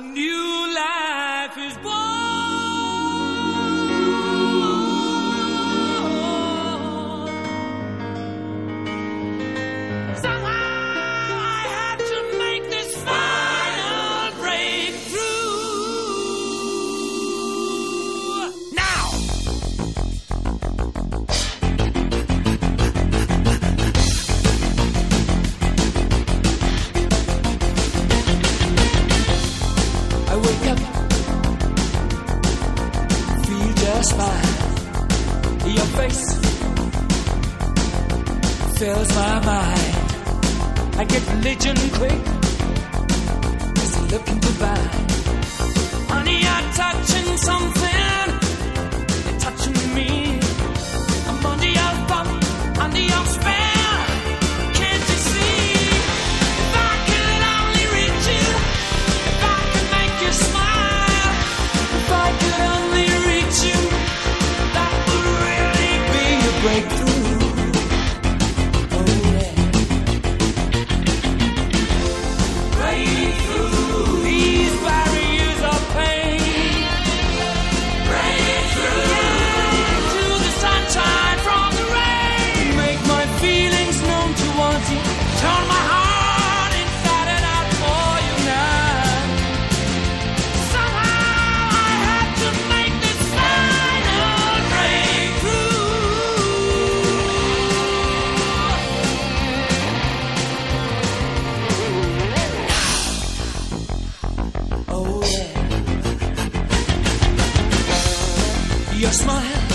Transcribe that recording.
new flashed by. Your face fills my mind. I get religion quick. as Just looking to buy. your smile